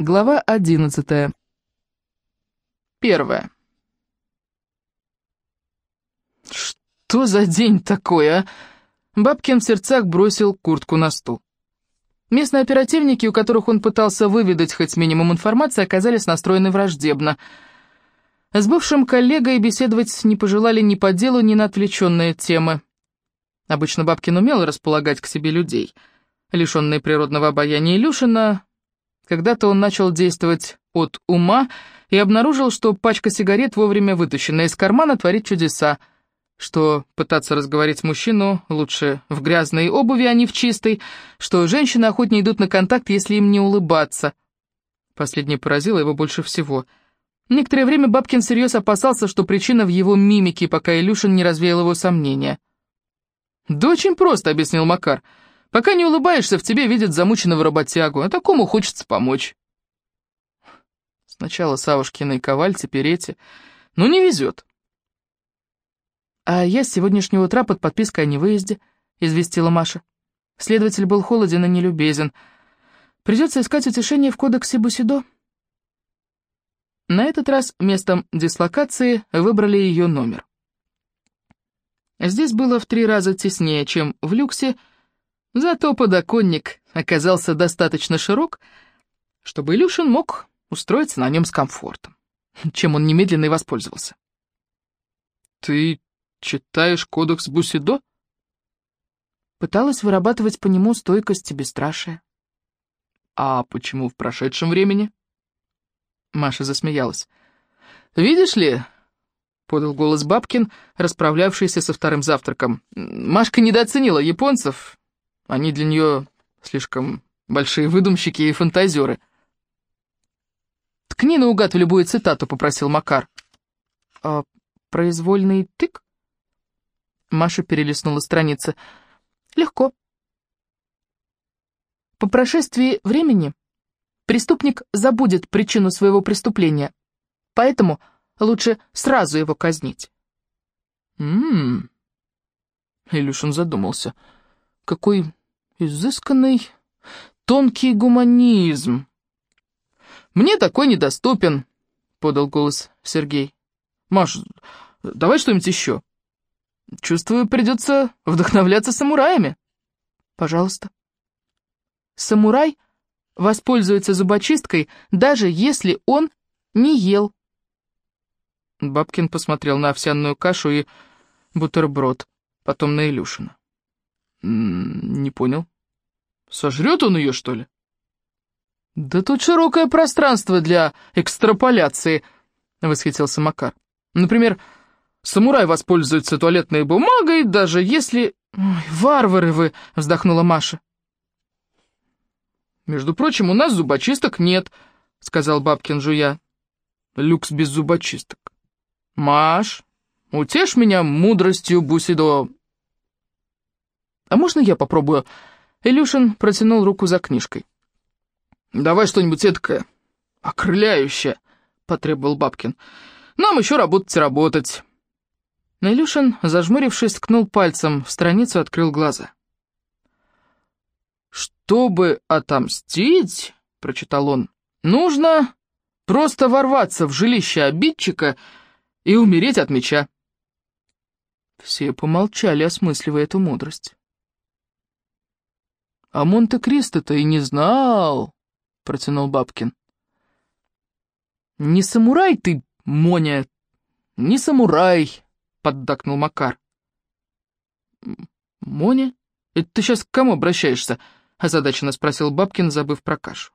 Глава одиннадцатая. Первая. «Что за день такой, а?» Бабкин в сердцах бросил куртку на стул. Местные оперативники, у которых он пытался выведать хоть минимум информации, оказались настроены враждебно. С бывшим коллегой беседовать не пожелали ни по делу, ни на отвлеченные темы. Обычно Бабкин умел располагать к себе людей. Лишенный природного обаяния Илюшина, когда-то он начал действовать от ума и обнаружил, что пачка сигарет, вовремя вытащенная из кармана, творит чудеса, что пытаться разговорить мужчину лучше в грязной обуви, а не в чистой, что женщины охотнее идут на контакт, если им не улыбаться. Последнее поразило его больше всего. Некоторое время Бабкин всерьез опасался, что причина в его мимике, пока Илюшин не развеял его сомнения. «Да очень просто», — объяснил Макар, — Пока не улыбаешься, в тебе видят замученного работягу, а такому хочется помочь. Сначала Савушкина и Коваль, теперь эти. Ну, не везет. А я с сегодняшнего утра под подпиской о невыезде, известила Маша. Следователь был холоден и нелюбезен. Придется искать утешение в кодексе Бусидо. На этот раз местом дислокации выбрали ее номер. Здесь было в три раза теснее, чем в люксе, Зато подоконник оказался достаточно широк, чтобы Илюшин мог устроиться на нем с комфортом, чем он немедленно и воспользовался. «Ты читаешь кодекс Бусидо?» Пыталась вырабатывать по нему стойкость и бесстрашие. «А почему в прошедшем времени?» Маша засмеялась. «Видишь ли...» — подал голос Бабкин, расправлявшийся со вторым завтраком. «Машка недооценила японцев, они для нее слишком большие выдумщики и фантазеры. «Ткни наугад в любую цитату», — попросил Макар. «А произвольный тык?» Маша перелистнула страницы. «Легко. По прошествии времени преступник забудет причину своего преступления, поэтому лучше сразу его казнить». «М-м-м», Илюшин задумался. «Какой Изысканный, тонкий гуманизм. «Мне такой недоступен», — подал голос Сергей. «Маш, давай что-нибудь еще. Чувствую, придется вдохновляться самураями». «Пожалуйста». «Самурай воспользуется зубочисткой, даже если он не ел». Бабкин посмотрел на овсяную кашу и бутерброд, потом на Илюшина. «Не понял. Сожрет он ее, что ли?» «Да тут широкое пространство для экстраполяции», — восхитился Макар. «Например, самурай воспользуется туалетной бумагой, даже если...» Ой, «Варвары вы!» — вздохнула Маша. «Между прочим, у нас зубочисток нет», — сказал Бабкин жуя. «Люкс без зубочисток». «Маш, утешь меня мудростью Бусидо «А можно я попробую?» Илюшин протянул руку за книжкой. «Давай что-нибудь эдакое, окрыляющее», — потребовал Бабкин. «Нам еще работать и работать». Но Илюшин, зажмурившись, ткнул пальцем в страницу, открыл глаза. «Чтобы отомстить», — прочитал он, — «нужно просто ворваться в жилище обидчика и умереть от меча». Все помолчали, осмысливая эту мудрость. «А Монте-Кристо-то и не знал», — протянул Бабкин. «Не самурай ты, Моня, не самурай», — поддакнул Макар. «Моня? Это ты сейчас к кому обращаешься?» — озадаченно спросил Бабкин, забыв про кашу.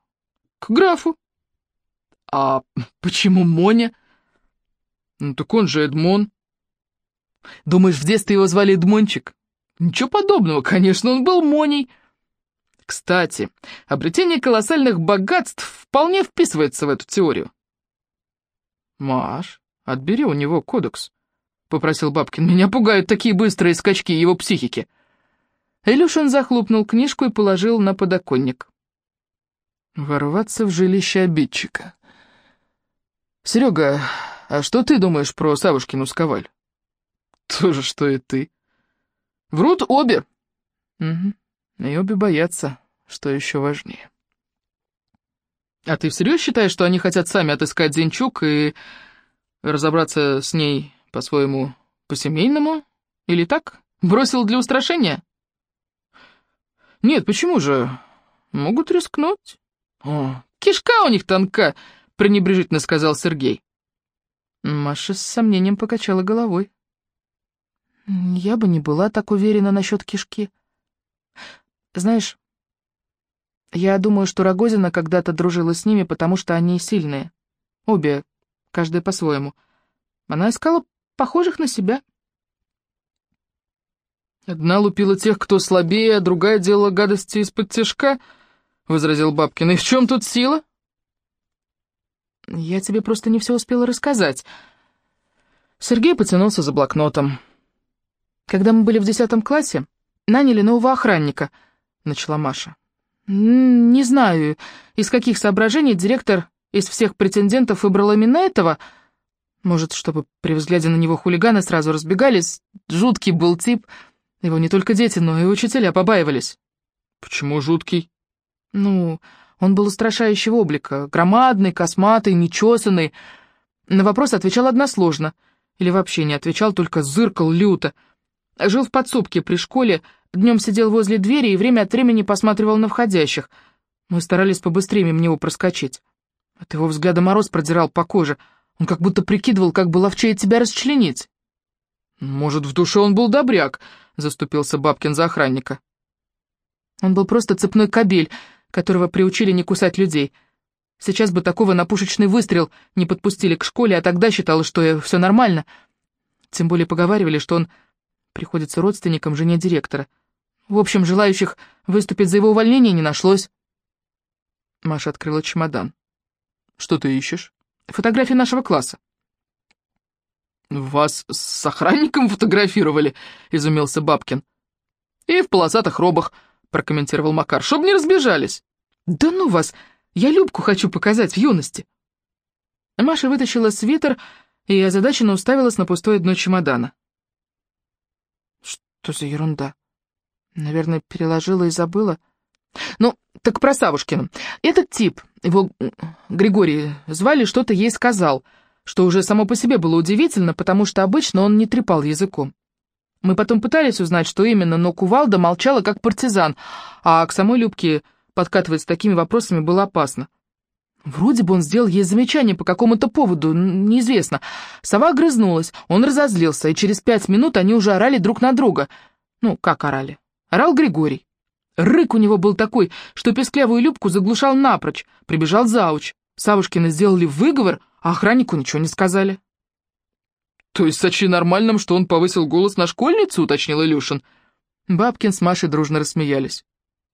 «К графу». «А почему Моня?» «Ну так он же Эдмон». «Думаешь, в детстве его звали Эдмончик?» «Ничего подобного, конечно, он был Моней». Кстати, обретение колоссальных богатств вполне вписывается в эту теорию. «Маш, отбери у него кодекс», — попросил Бабкин. «Меня пугают такие быстрые скачки его психики». Илюшин захлопнул книжку и положил на подоконник. «Ворваться в жилище обидчика». «Серега, а что ты думаешь про Савушкину сковаль?» «То же, что и ты». «Врут обе». «Угу. И обе боятся, что еще важнее. А ты всерьез считаешь, что они хотят сами отыскать Зинчук и разобраться с ней по-своему по-семейному? Или так? Бросил для устрашения? Нет, почему же? Могут рискнуть. О, кишка у них тонка, пренебрежительно сказал Сергей. Маша с сомнением покачала головой. Я бы не была так уверена насчет кишки. Знаешь, я думаю, что Рогозина когда-то дружила с ними, потому что они сильные. Обе, каждая по-своему. Она искала похожих на себя. «Одна лупила тех, кто слабее, а другая делала гадости из-под тяжка», — возразил Бабкин. «И в чем тут сила?» «Я тебе просто не все успела рассказать». Сергей потянулся за блокнотом. «Когда мы были в десятом классе, наняли нового охранника», — начала Маша. «Не знаю, из каких соображений директор из всех претендентов выбрал именно этого. Может, чтобы при взгляде на него хулиганы сразу разбегались. Жуткий был тип. Его не только дети, но и учителя побаивались». «Почему жуткий?» «Ну, он был устрашающего облика. Громадный, косматый, нечесанный. На вопрос отвечал односложно. Или вообще не отвечал, только зыркал люто. Жил в подсобке при школе, Днем сидел возле двери и время от времени посматривал на входящих. Мы старались побыстрее мимо него проскочить. От его взгляда мороз продирал по коже. Он как будто прикидывал, как бы ловчее тебя расчленить. «Может, в душе он был добряк», — заступился Бабкин за охранника. Он был просто цепной кобель, которого приучили не кусать людей. Сейчас бы такого на пушечный выстрел не подпустили к школе, а тогда считал, что все нормально. Тем более поговаривали, что он приходится родственником жене директора. В общем, желающих выступить за его увольнение не нашлось. Маша открыла чемодан. «Что ты ищешь?» «Фотографии нашего класса». «Вас с охранником фотографировали?» — изумился Бабкин. «И в полосатых робах», — прокомментировал Макар, — «чтоб не разбежались». «Да ну вас! Я Любку хочу показать в юности». Маша вытащила свитер и озадаченно уставилась на пустое дно чемодана. «Что за ерунда?» Наверное, переложила и забыла. Ну, так про Савушкина. Этот тип, его Григорий звали, что-то ей сказал, что уже само по себе было удивительно, потому что обычно он не трепал языком. Мы потом пытались узнать, что именно, но Кувалда молчала как партизан, а к самой Любке подкатывать с такими вопросами было опасно. Вроде бы он сделал ей замечание по какому-то поводу, неизвестно. Сова огрызнулась, он разозлился, и через пять минут они уже орали друг на друга. Ну, как орали? Орал Григорий. Рык у него был такой, что песклявую Любку заглушал напрочь. Прибежал зауч. Савушкины сделали выговор, а охраннику ничего не сказали. «То есть сочли нормальным, что он повысил голос на школьницу?» — уточнил Илюшин. Бабкин с Машей дружно рассмеялись.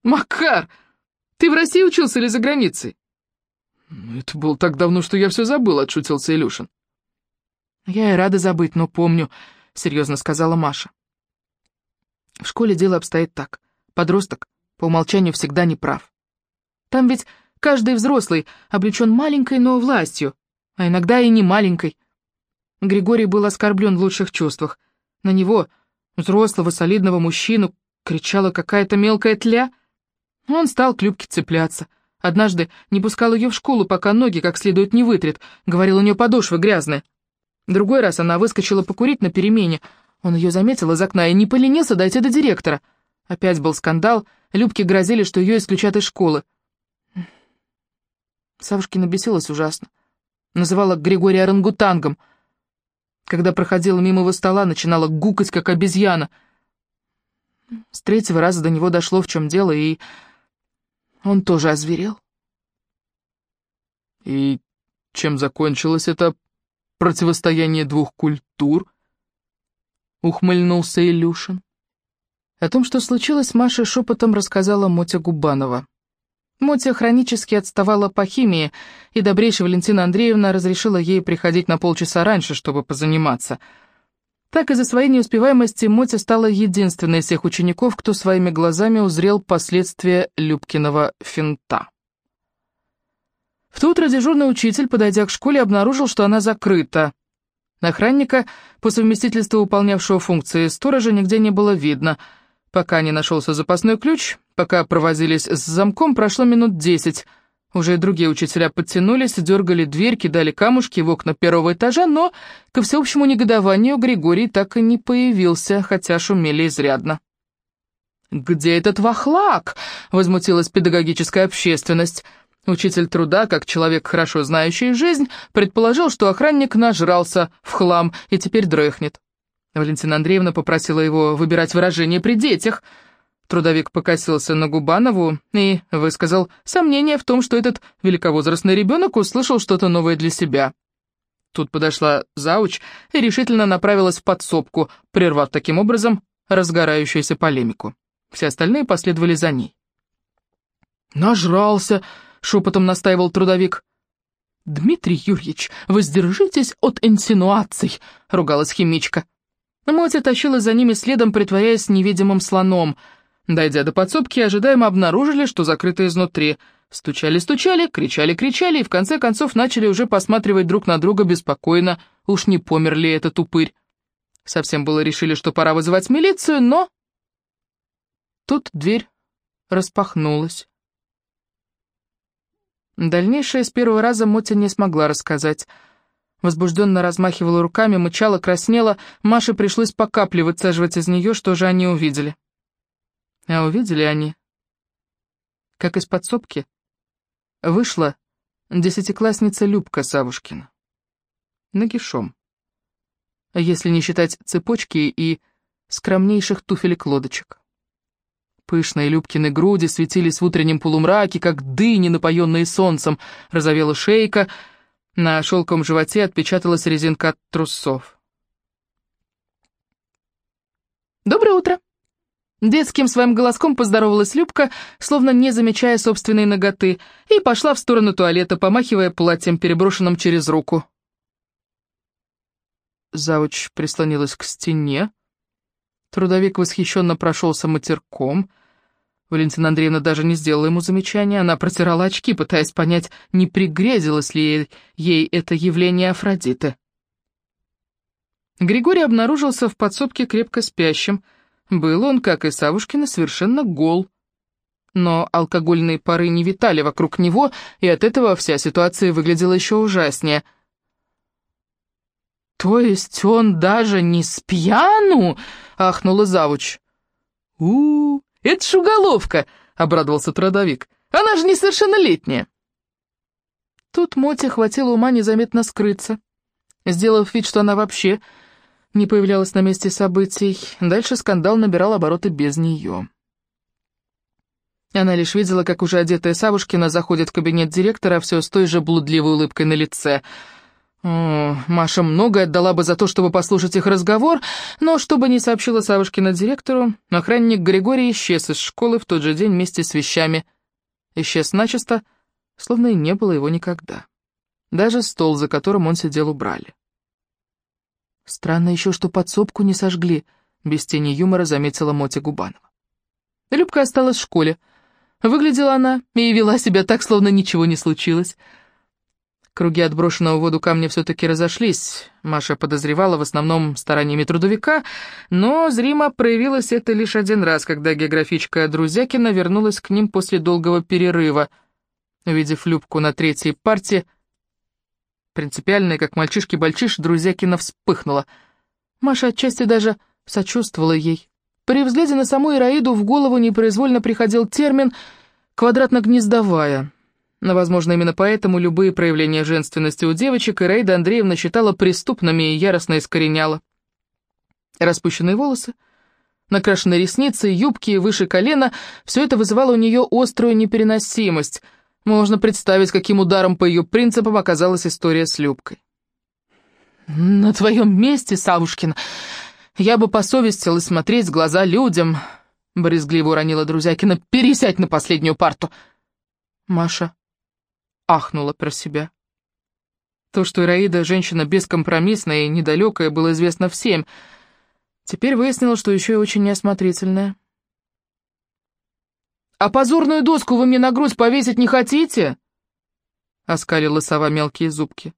«Макар, ты в России учился или за границей?» «Ну, «Это было так давно, что я все забыл», — отшутился Илюшин. «Я и рада забыть, но помню», — серьезно сказала Маша. В школе дело обстоит так. Подросток по умолчанию всегда не прав. Там ведь каждый взрослый облечен маленькой, но властью, а иногда и не маленькой. Григорий был оскорблен в лучших чувствах. На него, взрослого, солидного мужчину, кричала какая-то мелкая тля. Он стал к Любке цепляться. Однажды не пускал ее в школу, пока ноги как следует не вытрет, говорил, у нее подошвы грязные. Другой раз она выскочила покурить на перемене, он ее заметил из окна и не поленился дойти до директора. Опять был скандал, Любке грозили, что ее исключат из школы. Савушкина бесилась ужасно. Называла Григория орангутангом. Когда проходила мимо его стола, начинала гукать, как обезьяна. С третьего раза до него дошло, в чем дело, и он тоже озверел. «И чем закончилось это противостояние двух культур?» — ухмыльнулся Илюшин. О том, что случилось, Маша шепотом рассказала Мотя Губанова. Мотя хронически отставала по химии, и добрейшая Валентина Андреевна разрешила ей приходить на полчаса раньше, чтобы позаниматься. Так из-за своей неуспеваемости Мотя стала единственной из всех учеников, кто своими глазами узрел последствия Любкиного финта. В то утро дежурный учитель, подойдя к школе, обнаружил, что она закрыта. Охранника, по совместительству выполнявшего функции сторожа, нигде не было видно. Пока не нашелся запасной ключ, пока провозились с замком, прошло минут десять. Уже и другие учителя подтянулись, дергали дверь, кидали камушки в окна первого этажа, но, ко всеобщему негодованию, Григорий так и не появился, хотя шумели изрядно. «Где этот вахлак?» — возмутилась педагогическая общественность. Учитель труда, как человек, хорошо знающий жизнь, предположил, что охранник нажрался в хлам и теперь дрыхнет. Валентина Андреевна попросила его выбирать выражение при детях. Трудовик покосился на Губанову и высказал сомнение в том, что этот великовозрастный ребенок услышал что-то новое для себя. Тут подошла зауч и решительно направилась в подсобку, прервав таким образом разгорающуюся полемику. Все остальные последовали за ней. «Нажрался!» — шепотом настаивал трудовик. «Дмитрий Юрьевич, воздержитесь от инсинуаций!» — ругалась химичка. Мотя тащила за ними следом, притворяясь невидимым слоном. Дойдя до подсобки, ожидаемо обнаружили, что закрыто изнутри. Стучали-стучали, кричали-кричали и в конце концов начали уже посматривать друг на друга беспокойно, уж не помер ли этот упырь. Совсем было решили, что пора вызывать милицию, но... Тут дверь распахнулась. Дальнейшее с первого раза Мотя не смогла рассказать. Возбужденно размахивала руками, мычала, краснела. Маше пришлось по капле выцеживать из нее, что же они увидели. А увидели они, как из подсобки, вышла десятиклассница Любка Савушкина. Нагишом. Если не считать цепочки и скромнейших туфелек-лодочек. Пышные Любкины груди светились в утреннем полумраке, как дыни, напоенные солнцем. Розовела шейка, на шелковом животе отпечаталась резинка от трусов. «Доброе утро!» Детским своим голоском поздоровалась Любка, словно не замечая собственной ноготы, и пошла в сторону туалета, помахивая платьем, переброшенным через руку. Завуч прислонилась к стене. Трудовик восхищенно прошелся матерком — Валентина Андреевна даже не сделала ему замечания, она протирала очки, пытаясь понять, не пригрезилось ли ей это явление Афродиты. Григорий обнаружился в подсобке крепко спящим. Был он, как и Савушкина, совершенно гол. Но алкогольные пары не витали вокруг него, и от этого вся ситуация выглядела еще ужаснее. «То есть он даже не с пьяну?» — ахнула завуч. у, «Это ж уголовка!» — обрадовался трудовик. «Она же несовершеннолетняя!» Тут Моте хватило ума незаметно скрыться, сделав вид, что она вообще не появлялась на месте событий. Дальше скандал набирал обороты без нее. Она лишь видела, как уже одетая Савушкина заходит в кабинет директора, все с той же блудливой улыбкой на лице — Маша многое отдала бы за то, чтобы послушать их разговор, но чтобы не сообщила Савушкина директору, охранник Григорий исчез из школы в тот же день вместе с вещами. Исчез начисто, словно и не было его никогда. Даже стол, за которым он сидел, убрали. Странно еще, что подсобку не сожгли, без тени юмора заметила Мотя Губанова. Любка осталась в школе. Выглядела она и вела себя так, словно ничего не случилось. Круги отброшенного в воду камня все-таки разошлись. Маша подозревала в основном стараниями трудовика, но зримо проявилось это лишь один раз, когда географичка Друзякина вернулась к ним после долгого перерыва. Увидев Любку на третьей партии, принципиальная, как мальчишки-бальчиш, Друзякина вспыхнула. Маша отчасти даже сочувствовала ей. При взгляде на саму Ираиду в голову непроизвольно приходил термин «квадратно-гнездовая». Но, возможно, именно поэтому любые проявления женственности у девочек Ираида Андреевна считала преступными и яростно искореняла. Распущенные волосы, накрашенные ресницы, юбки выше колена — все это вызывало у нее острую непереносимость. Можно представить, каким ударом по ее принципам оказалась история с Любкой. «На твоем месте, Савушкин, я бы посовестилась смотреть в глаза людям», — брезгливо уронила Друзякина. «Пересядь на последнюю парту». Маша ахнула про себя. То, что Ираида женщина бескомпромиссная и недалекая, было известно всем. Теперь выяснилось, что еще и очень неосмотрительная. «А позорную доску вы мне на грудь повесить не хотите?» Оскалила сова мелкие зубки.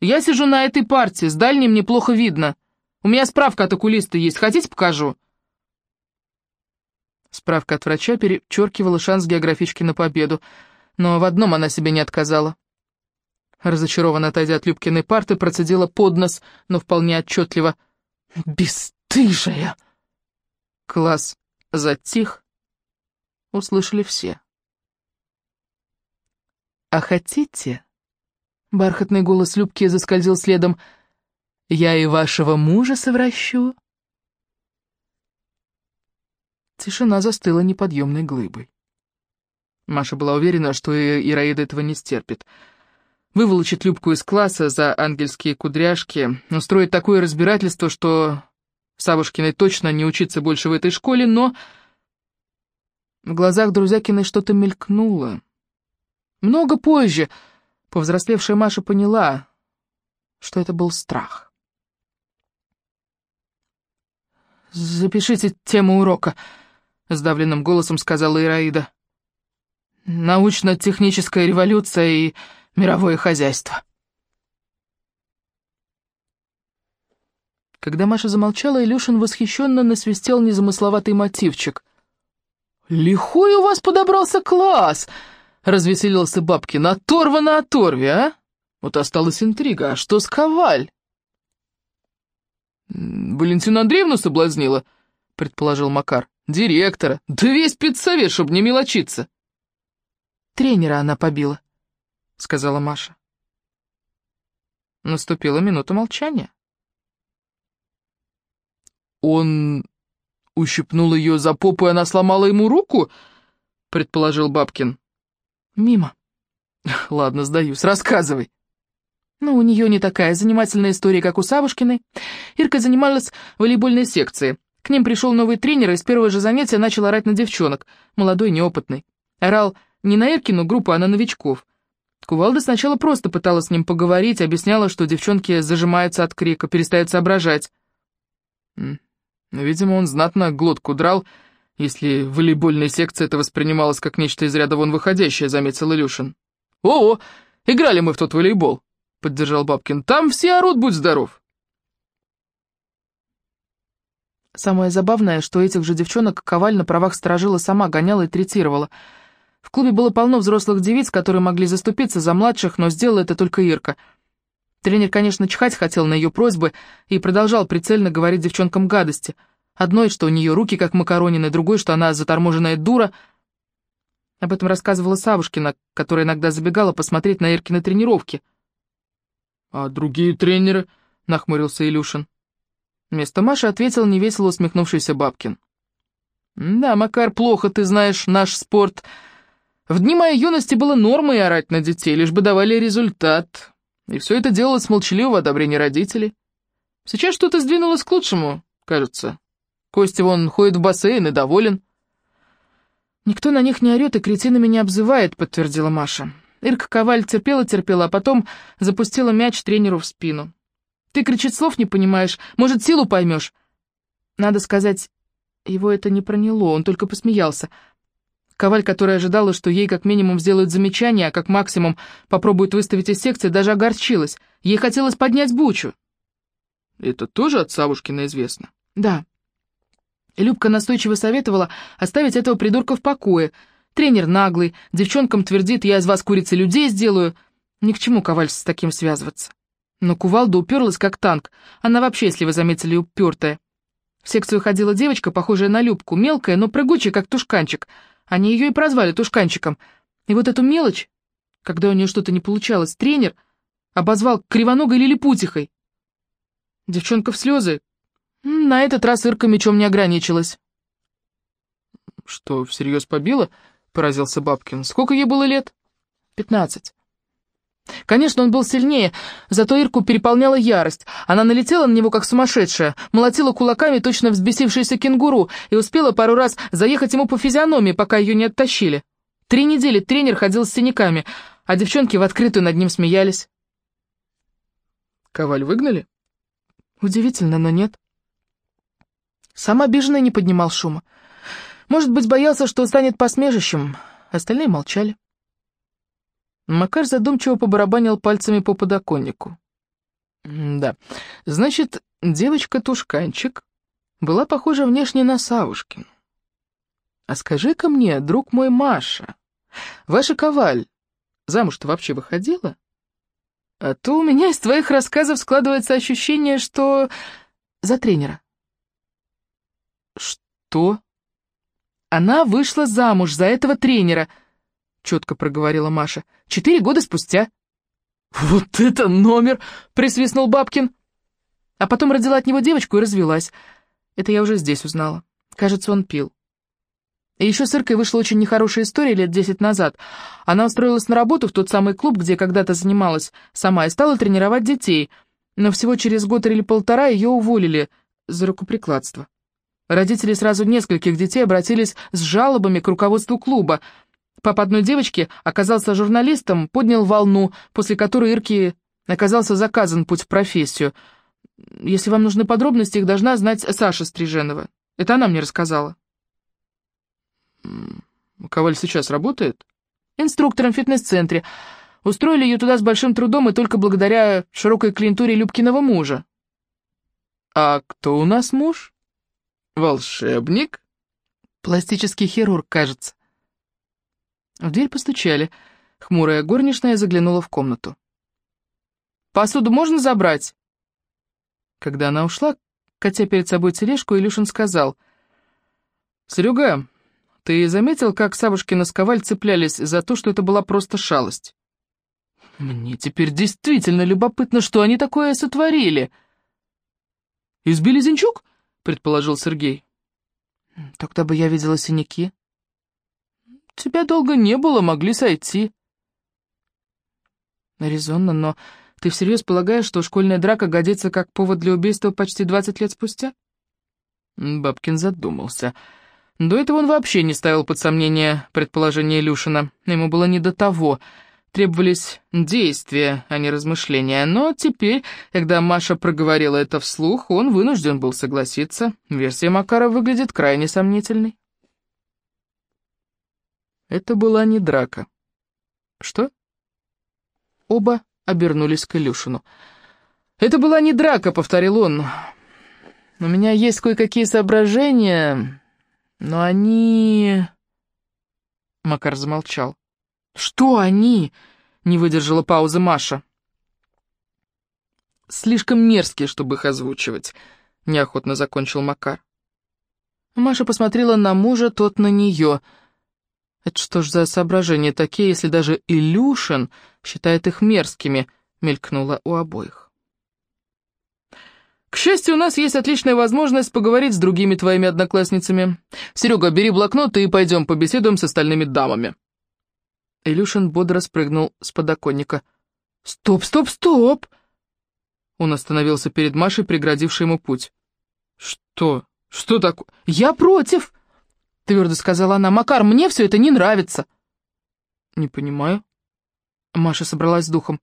«Я сижу на этой партии, с дальним неплохо видно. У меня справка от окулиста есть, хотите покажу?» Справка от врача перечеркивала шанс географички на победу. Но в одном она себе не отказала. Разочарованно отойдя от Любкиной парты, процедила под нос, но вполне отчетливо. «Бестыжая!» Класс затих, услышали все. «А хотите?» Бархатный голос Любки заскользил следом. «Я и вашего мужа совращу?» Тишина застыла неподъемной глыбой. Маша была уверена, что Ираида этого не стерпит. Выволочит Любку из класса за ангельские кудряшки, устроит такое разбирательство, что Савушкиной точно не учиться больше в этой школе, но... В глазах Друзякиной что-то мелькнуло. Много позже повзрослевшая Маша поняла, что это был страх. «Запишите тему урока», — сдавленным голосом сказала Ираида. «Научно-техническая революция и мировое хозяйство». Когда Маша замолчала, Илюшин восхищенно насвистел незамысловатый мотивчик. «Лихой у вас подобрался класс!» — развеселился Бабкин. «Оторва на оторве, а? Вот осталась интрига. А что с Коваль?» «Валентину Андреевну соблазнила?» — предположил Макар. «Директора. Да весь педсовет, чтобы не мелочиться». «Тренера она побила», — сказала Маша. Наступила минута молчания. «Он ущипнул ее за попу, и она сломала ему руку?» — предположил Бабкин. «Мимо». «Ладно, сдаюсь. Рассказывай». Ну, у нее не такая занимательная история, как у Савушкиной. Ирка занималась волейбольной секции. К ним пришел новый тренер, и с первого же занятия начал орать на девчонок, молодой, неопытный. Орал не на Иркину группу, а на новичков. Кувалда сначала просто пыталась с ним поговорить, объясняла, что девчонки зажимаются от крика, перестают соображать. Видимо, он знатно глотку драл, если в волейбольной секции это воспринималось как нечто из ряда вон выходящее, заметил Илюшин. «О, -о играли мы в тот волейбол», — поддержал Бабкин. «Там все орут, будь здоров». Самое забавное, что этих же девчонок Коваль на правах сторожила сама гоняла и третировала. В клубе было полно взрослых девиц, которые могли заступиться за младших, но сделала это только Ирка — Тренер, конечно, чихать хотел на ее просьбы и продолжал прицельно говорить девчонкам гадости. Одной, что у нее руки как макаронины, другой, что она заторможенная дура. Об этом рассказывала Савушкина, которая иногда забегала посмотреть на Иркины тренировки. «А другие тренеры?» — нахмурился Илюшин. Вместо Маши ответил невесело усмехнувшийся Бабкин. «Да, Макар, плохо ты знаешь наш спорт. В дни моей юности было нормой орать на детей, лишь бы давали результат. И все это делалось с молчаливого одобрения родителей. Сейчас что-то сдвинулось к лучшему, кажется. Костя вон ходит в бассейн и доволен. «Никто на них не орет и кретинами не обзывает», — подтвердила Маша. Ирка Коваль терпела-терпела, а потом запустила мяч тренеру в спину. «Ты, кричит, слов не понимаешь, может, силу поймешь?» Надо сказать, его это не проняло, он только посмеялся — Коваль, которая ожидала, что ей как минимум сделают замечание, а как максимум попробуют выставить из секции, даже огорчилась. Ей хотелось поднять бучу. Это тоже от Савушкина известно? Да. Любка настойчиво советовала оставить этого придурка в покое. Тренер наглый, девчонкам твердит, я из вас курицы людей сделаю. Ни к чему Коваль с таким связываться. Но кувалда уперлась как танк. Она вообще, если вы заметили, упертая. В секцию ходила девочка, похожая на Любку, мелкая, но прыгучая, как тушканчик — они ее и прозвали тушканчиком. И вот эту мелочь, когда у нее что-то не получалось, тренер обозвал кривоногой лилипутихой. Девчонка в слезы. На этот раз Ирка мечом не ограничилась. «Что, всерьез побила?» — поразился Бабкин. «Сколько ей было лет?» «Пятнадцать». Конечно, он был сильнее, зато Ирку переполняла ярость. Она налетела на него как сумасшедшая, молотила кулаками точно взбесившийся кенгуру и успела пару раз заехать ему по физиономии, пока ее не оттащили. Три недели тренер ходил с синяками, а девчонки в открытую над ним смеялись. «Коваль выгнали?» Удивительно, но нет. Сам обиженный не поднимал шума. Может быть, боялся, что станет посмежищем. Остальные молчали. Макар задумчиво побарабанил пальцами по подоконнику. «Да, значит, девочка-тушканчик была похожа внешне на Савушкину. А скажи-ка мне, друг мой Маша, ваша коваль замуж-то вообще выходила? А то у меня из твоих рассказов складывается ощущение, что... За тренера. Что? Она вышла замуж за этого тренера, четко проговорила Маша. Четыре года спустя. Вот это номер! Присвистнул Бабкин. А потом родила от него девочку и развелась. Это я уже здесь узнала. Кажется, он пил. И еще с Иркой вышла очень нехорошая история лет десять назад. Она устроилась на работу в тот самый клуб, где когда-то занималась сама, и стала тренировать детей. Но всего через год или полтора ее уволили за рукоприкладство. Родители сразу нескольких детей обратились с жалобами к руководству клуба. Папа одной девочки оказался журналистом, поднял волну, после которой Ирке оказался заказан путь в профессию. Если вам нужны подробности, их должна знать Саша Стриженова. Это она мне рассказала. Коваль сейчас работает? Инструктором в фитнес-центре. Устроили ее туда с большим трудом и только благодаря широкой клиентуре Любкиного мужа. А кто у нас муж? Волшебник? Пластический хирург, кажется. В дверь постучали. Хмурая горничная заглянула в комнату. «Посуду можно забрать?» Когда она ушла, катя перед собой тележку, Илюшин сказал. «Серега, ты заметил, как Савушкина с Коваль цеплялись за то, что это была просто шалость? Мне теперь действительно любопытно, что они такое сотворили. Избили Зинчук? предположил Сергей. Тогда бы я видела синяки. Тебя долго не было, могли сойти. Резонно, но ты всерьез полагаешь, что школьная драка годится как повод для убийства почти двадцать лет спустя? Бабкин задумался. До этого он вообще не ставил под сомнение предположение Илюшина. Ему было не до того. Требовались действия, а не размышления. Но теперь, когда Маша проговорила это вслух, он вынужден был согласиться. Версия Макара выглядит крайне сомнительной. Это была не драка. Что? Оба обернулись к Илюшину. «Это была не драка», — повторил он. «У меня есть кое-какие соображения...» Но они...» Макар замолчал. «Что они?» — не выдержала паузы Маша. «Слишком мерзкие, чтобы их озвучивать», — неохотно закончил Макар. Маша посмотрела на мужа, тот на нее. «Это что ж за соображения такие, если даже Илюшин считает их мерзкими?» — мелькнула у обоих. К счастью, у нас есть отличная возможность поговорить с другими твоими одноклассницами. Серега, бери блокнот и пойдем побеседуем с остальными дамами». Илюшин бодро спрыгнул с подоконника. «Стоп, стоп, стоп!» Он остановился перед Машей, преградившей ему путь. «Что? Что такое?» «Я против!» — твердо сказала она. «Макар, мне все это не нравится!» «Не понимаю». Маша собралась с духом.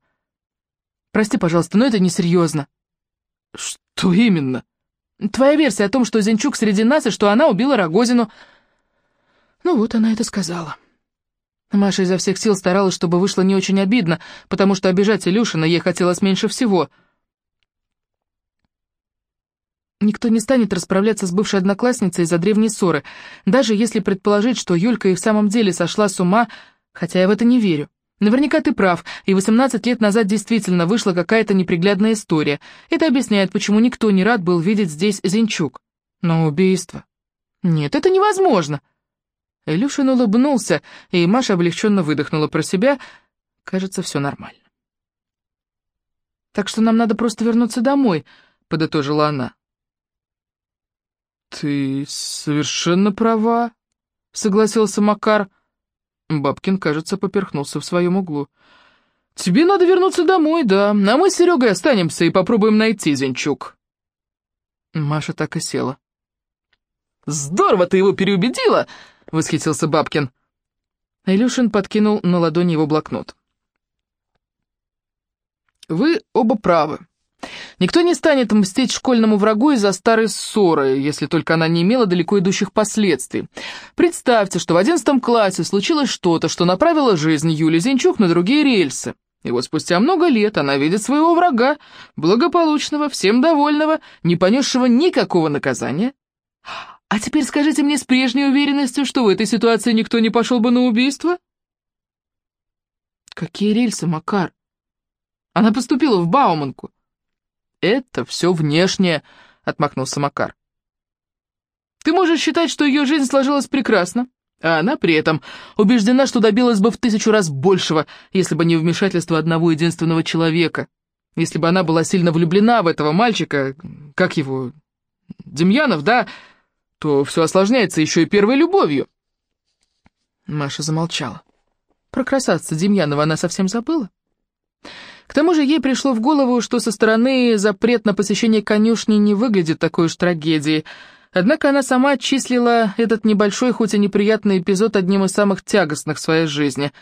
«Прости, пожалуйста, но это несерьезно». «Что именно?» «Твоя версия о том, что Зинчук среди нас и что она убила Рогозину». Ну вот она это сказала. Маша изо всех сил старалась, чтобы вышло не очень обидно, потому что обижать Илюшина ей хотелось меньше всего. Никто не станет расправляться с бывшей одноклассницей из-за древней ссоры, даже если предположить, что Юлька и в самом деле сошла с ума, хотя я в это не верю. Наверняка ты прав, и 18 лет назад действительно вышла какая-то неприглядная история. Это объясняет, почему никто не рад был видеть здесь Зинчук. Но убийство... Нет, это невозможно. Илюшин улыбнулся, и Маша облегченно выдохнула про себя. Кажется, все нормально. «Так что нам надо просто вернуться домой», — подытожила она. «Ты совершенно права», — согласился Макар. Бабкин, кажется, поперхнулся в своем углу. «Тебе надо вернуться домой, да, а мы с Серегой останемся и попробуем найти Зинчук». Маша так и села. «Здорово ты его переубедила!» — восхитился Бабкин. Илюшин подкинул на ладони его блокнот. «Вы оба правы. Никто не станет мстить школьному врагу из-за старой ссоры, если только она не имела далеко идущих последствий. Представьте, что в одиннадцатом классе случилось что-то, что направило жизнь Юли Зинчук на другие рельсы. И вот спустя много лет она видит своего врага, благополучного, всем довольного, не понесшего никакого наказания. А теперь скажите мне с прежней уверенностью, что в этой ситуации никто не пошел бы на убийство? Какие рельсы, Макар? Она поступила в Бауманку. Это все внешнее, отмахнулся Макар. Ты можешь считать, что ее жизнь сложилась прекрасно, а она при этом убеждена, что добилась бы в тысячу раз большего, если бы не вмешательство одного единственного человека. Если бы она была сильно влюблена в этого мальчика, как его, Демьянов, да, то все осложняется еще и первой любовью. Маша замолчала. Про красавца Демьянова она совсем забыла. К тому же ей пришло в голову, что со стороны запрет на посещение конюшни не выглядит такой уж трагедией, однако она сама отчислила этот небольшой, хоть и неприятный эпизод одним из самых тягостных в своей жизни.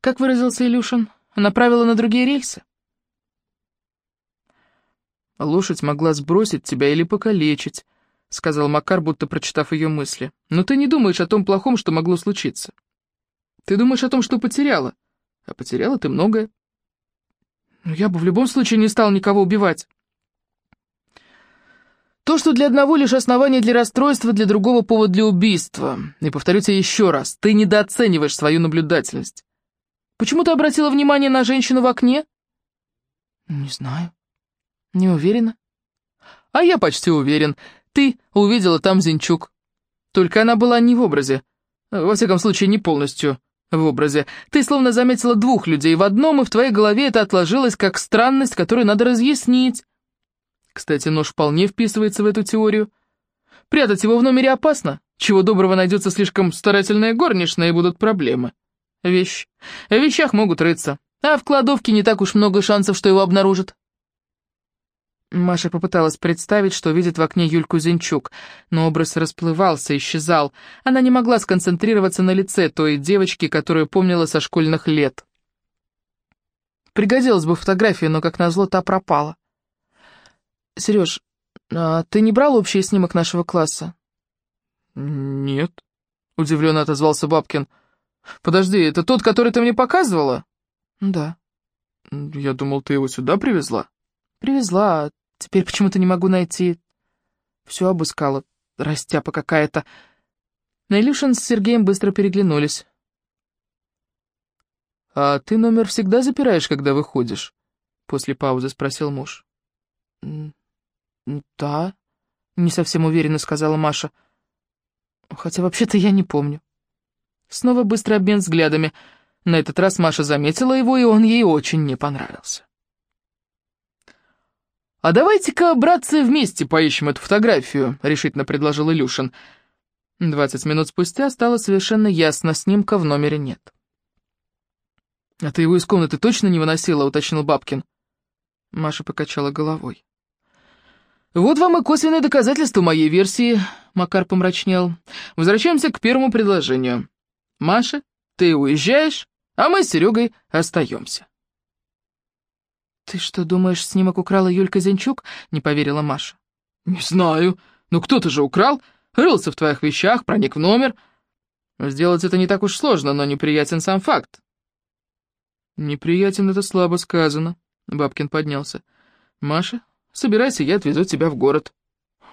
Как выразился Илюшин, направила на другие рельсы. «Лошадь могла сбросить тебя или покалечить», — сказал Макар, будто прочитав ее мысли. «Но ты не думаешь о том плохом, что могло случиться. Ты думаешь о том, что потеряла, а потеряла ты многое. Но я бы в любом случае не стал никого убивать. То, что для одного лишь основание для расстройства, для другого повод для убийства. И повторю тебе еще раз, ты недооцениваешь свою наблюдательность. Почему ты обратила внимание на женщину в окне? Не знаю. Не уверена. А я почти уверен. Ты увидела там Зинчук. Только она была не в образе. Во всяком случае, не полностью в образе. Ты словно заметила двух людей в одном, и в твоей голове это отложилось как странность, которую надо разъяснить. Кстати, нож вполне вписывается в эту теорию. Прятать его в номере опасно. Чего доброго найдется слишком старательная горничная, и будут проблемы. Вещь. В вещах могут рыться. А в кладовке не так уж много шансов, что его обнаружат. Маша попыталась представить, что видит в окне Юльку Зинчук, но образ расплывался, исчезал. Она не могла сконцентрироваться на лице той девочки, которую помнила со школьных лет. Пригодилась бы фотография, но, как назло, та пропала. «Сереж, а ты не брал общий снимок нашего класса?» «Нет», — удивленно отозвался Бабкин. «Подожди, это тот, который ты мне показывала?» «Да». «Я думал, ты его сюда привезла?» «Привезла, Теперь почему-то не могу найти. Все обыскала, растяпа какая-то. Илюшин с Сергеем быстро переглянулись. «А ты номер всегда запираешь, когда выходишь?» После паузы спросил муж. «Да», — не совсем уверенно сказала Маша. «Хотя вообще-то я не помню». Снова быстрый обмен взглядами. На этот раз Маша заметила его, и он ей очень не понравился. «А давайте-ка, братцы, вместе поищем эту фотографию», — решительно предложил Илюшин. Двадцать минут спустя стало совершенно ясно, снимка в номере нет. «А ты его из комнаты точно не выносила?» — уточнил Бабкин. Маша покачала головой. «Вот вам и косвенное доказательство моей версии», — Макар помрачнел. «Возвращаемся к первому предложению. Маша, ты уезжаешь, а мы с Серегой остаемся». «Ты что, думаешь, снимок украла Юлька Зенчук?» — не поверила Маша. «Не знаю. Ну кто-то же украл. Рылся в твоих вещах, проник в номер. Сделать это не так уж сложно, но неприятен сам факт». «Неприятен — это слабо сказано», — Бабкин поднялся. «Маша, собирайся, я отвезу тебя в город».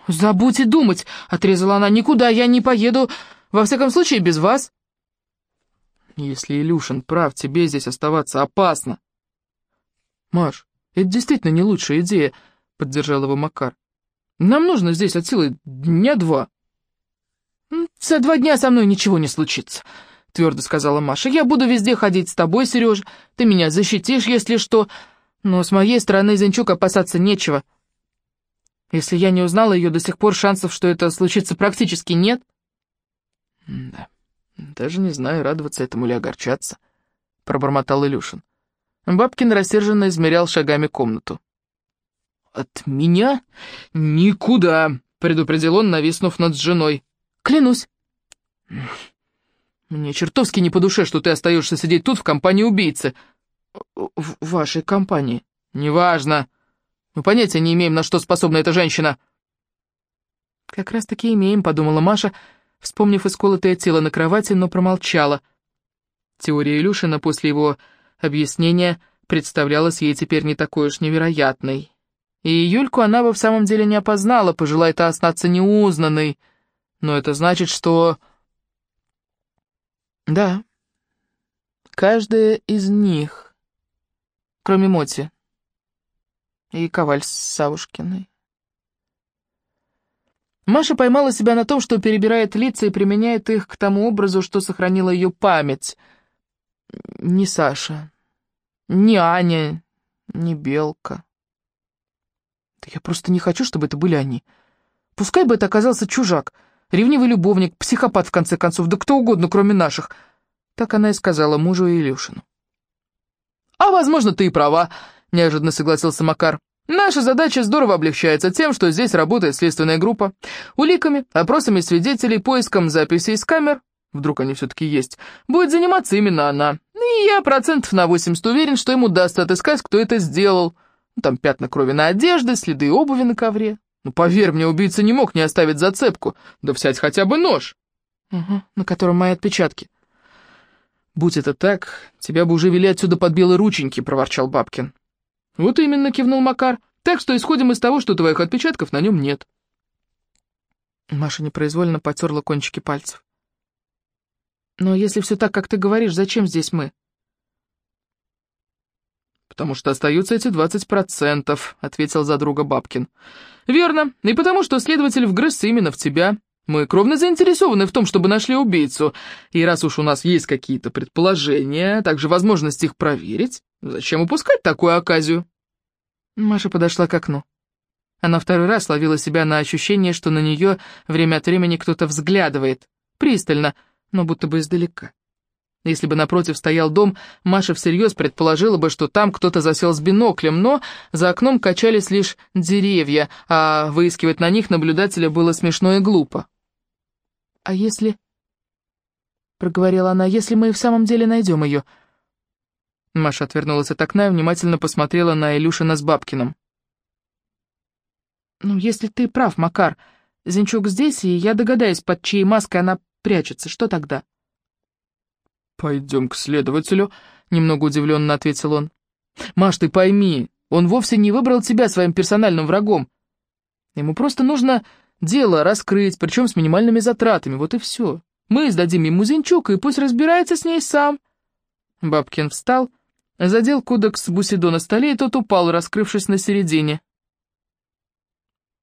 «Забудь и думать!» — отрезала она. «Никуда я не поеду, во всяком случае, без вас». «Если Илюшин прав, тебе здесь оставаться опасно». «Маш, это действительно не лучшая идея», — поддержал его Макар. «Нам нужно здесь от силы дня два». «За два дня со мной ничего не случится», — твердо сказала Маша. «Я буду везде ходить с тобой, Сережа. Ты меня защитишь, если что. Но с моей стороны Зенчук опасаться нечего. Если я не узнала ее, до сих пор шансов, что это случится, практически нет». «Да, даже не знаю, радоваться этому или огорчаться», — пробормотал Илюшин. Бабкин рассерженно измерял шагами комнату. «От меня никуда», — предупредил он, нависнув над женой. «Клянусь». «Мне чертовски не по душе, что ты остаешься сидеть тут в компании убийцы». «В вашей компании». «Неважно. Мы понятия не имеем, на что способна эта женщина». «Как раз-таки имеем», — подумала Маша, вспомнив исколотое тело на кровати, но промолчала. Теория Илюшина после его Объяснение представлялось ей теперь не такой уж невероятной. И Юльку она бы в самом деле не опознала, пожелая та остаться неузнанной. Но это значит, что... Да, каждая из них, кроме Моти и Коваль с Савушкиной. Маша поймала себя на том, что перебирает лица и применяет их к тому образу, что сохранила ее память. Не Саша, не Аня, не Белка. Да я просто не хочу, чтобы это были они. Пускай бы это оказался чужак, ревнивый любовник, психопат, в конце концов, да кто угодно, кроме наших. Так она и сказала мужу Илюшину. «А, возможно, ты и права», — неожиданно согласился Макар. Наша задача здорово облегчается тем, что здесь работает следственная группа. Уликами, опросами свидетелей, поиском записей из камер, вдруг они все-таки есть, будет заниматься именно она. И я процентов на 80 уверен, что ему удастся отыскать, кто это сделал. Ну, там пятна крови на одежде, следы обуви на ковре. Ну, поверь мне, убийца не мог не оставить зацепку, да взять хотя бы нож. Угу, на котором мои отпечатки. «Будь это так, тебя бы уже вели отсюда под белые рученьки», — проворчал Бабкин. «Вот именно», — кивнул Макар. «Так что исходим из того, что твоих отпечатков на нем нет». Маша непроизвольно потерла кончики пальцев. «Но если все так, как ты говоришь, зачем здесь мы?» «Потому что остаются эти двадцать процентов», — ответил за друга Бабкин. «Верно, и потому что следователь вгрызся именно в тебя. Мы кровно заинтересованы в том, чтобы нашли убийцу, и раз уж у нас есть какие-то предположения, а также возможность их проверить, зачем упускать такую оказию?» Маша подошла к окну. Она второй раз ловила себя на ощущение, что на нее время от времени кто-то взглядывает, пристально, но будто бы издалека. Если бы напротив стоял дом, Маша всерьез предположила бы, что там кто-то засел с биноклем, но за окном качались лишь деревья, а выискивать на них наблюдателя было смешно и глупо. «А если...» — проговорила она, — «если мы и в самом деле найдем ее...» Маша отвернулась от окна и внимательно посмотрела на Илюшина с Бабкиным. «Ну, если ты прав, Макар, Зинчук здесь, и я догадаюсь, под чьей маской она прячется, что тогда?» «Пойдем к следователю», — немного удивленно ответил он. «Маш, ты пойми, он вовсе не выбрал тебя своим персональным врагом. Ему просто нужно дело раскрыть, причем с минимальными затратами, вот и все. Мы сдадим ему Зинчука, и пусть разбирается с ней сам». Бабкин встал Задел кодекс Бусидо на столе, и тот упал, раскрывшись на середине.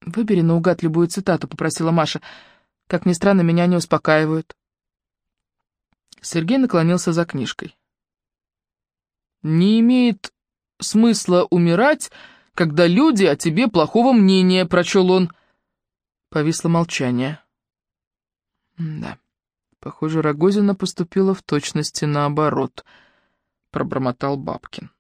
«Выбери наугад любую цитату», — попросила Маша. «Как ни странно, меня не успокаивают». Сергей наклонился за книжкой. «Не имеет смысла умирать, когда люди о тебе плохого мнения», — прочел он. Повисло молчание. «Да, похоже, Рогозина поступила в точности наоборот». — пробормотал Бабкин.